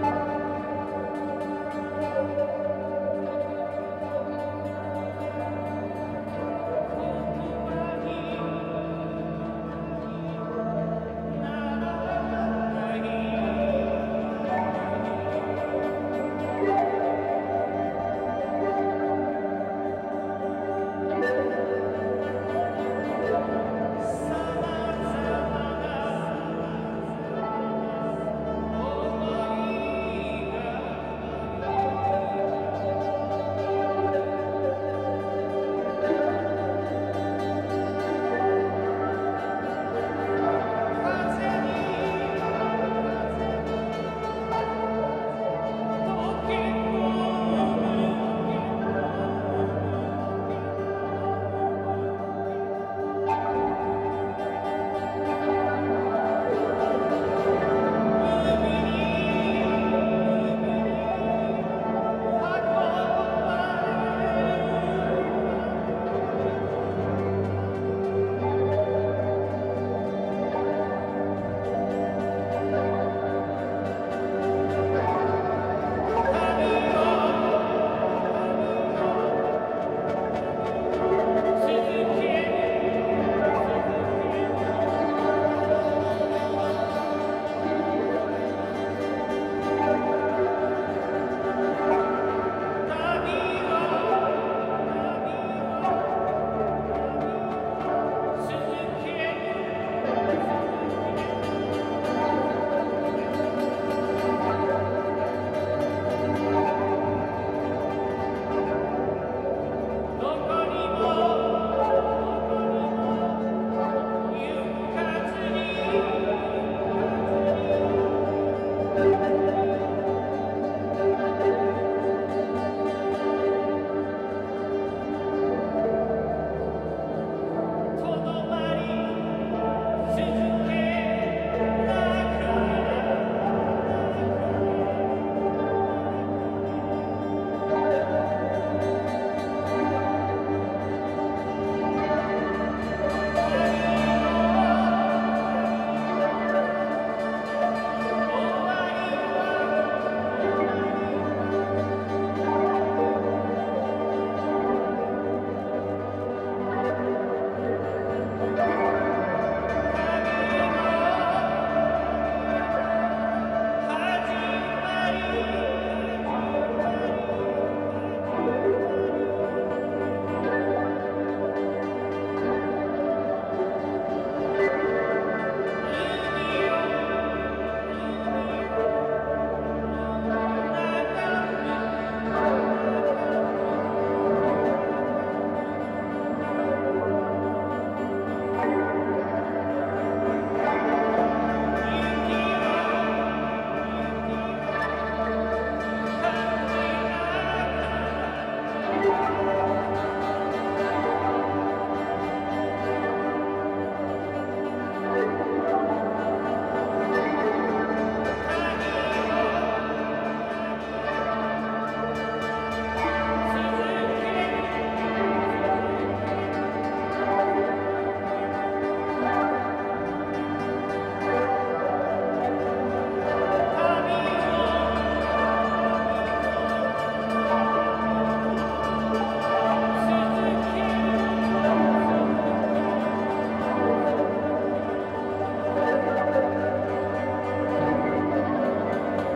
Bye.